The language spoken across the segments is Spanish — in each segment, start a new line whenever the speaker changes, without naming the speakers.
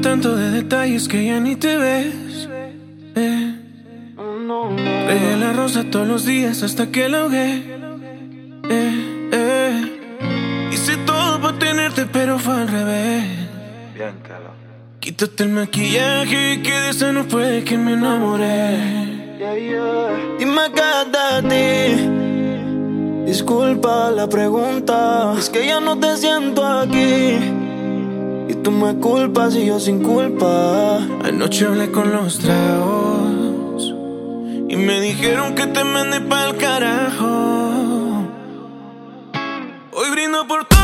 tanto de detalles que ya ni te ves. Eh. Regué la rosa todos los días hasta que la ahogué. Eh, eh. Hice todo para tenerte, pero fue al revés.
Bien.
Quítate el maquillaje que de esa no fue que me enamoré.
Dime qué es de ti. Disculpa la pregunta, es que ya no te siento aquí. Tú me culpas y yo sin culpa.
Anoche hablé con los tragos y me dijeron que te mandé pa'l carajo. Hoy brindo por todo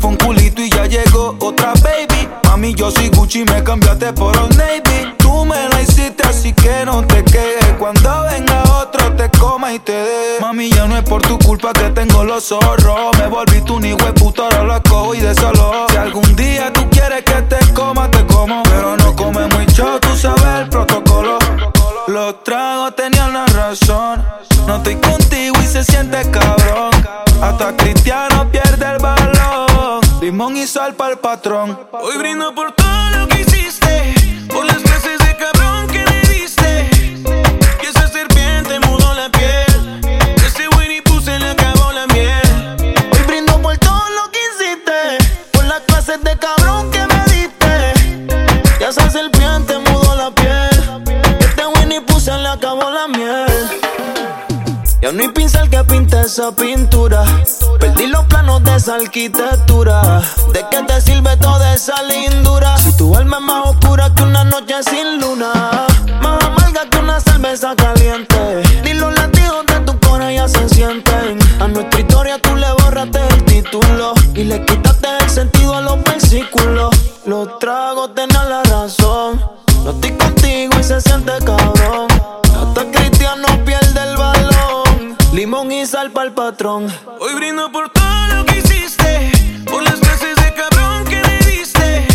fue un culito y ya llegó otra baby. Mami, yo soy Gucci, me cambiaste por Old Navy. Tú me la hiciste, así que no te quejes. Cuando venga otro, te coma y te dé. Mami, ya no es por tu culpa que tengo los zorros. Me volví tu ni puto, ahora lo cojo y de solo. Si algún día tú quieres que te coma, te como. Pero no come mucho, tú sabes el protocolo. Los tragos tenían la razón. No estoy contigo y se siente cabrón. Hasta Cristiano pierde el balón. Limón y sal para el patrón.
Hoy brindo por todo lo que hiciste, por las clases de cabrón que le diste. Y esa serpiente mudó la piel, ese Winnie puse le acabó la miel.
Hoy brindo por todo lo que hiciste, por las clases de cabrón que me diste. Y esa serpiente mudó la piel. Este Winnie puse le acabó la miel. Ya no hay pincel que pinte esa pintura. Perdí los planos de esa arquitectura. ¿De qué te sirve toda esa lindura? Si tu alma es más oscura que una noche sin luna. Más amarga que una cerveza caliente. Ni los latidos de tu corazón ya se sienten. A nuestra historia tú le borraste el título. Y le quitaste el sentido a los versículos. Los tragos tenían la razón. No estoy contigo y se siente cabrón. pisar pa'l patrón.
Hoy brindo por todo lo que hiciste, por las clases de cabrón que me diste.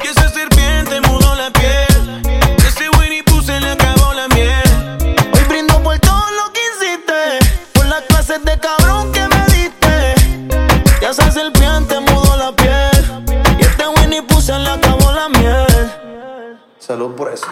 Que esa serpiente mudó la piel, ese Winnie Pooh le acabó la miel.
Hoy brindo por todo lo que hiciste, por las clases de cabrón que me diste. Que esa serpiente mudó la piel, y este Winnie Pooh le acabó la miel.
Salud por eso.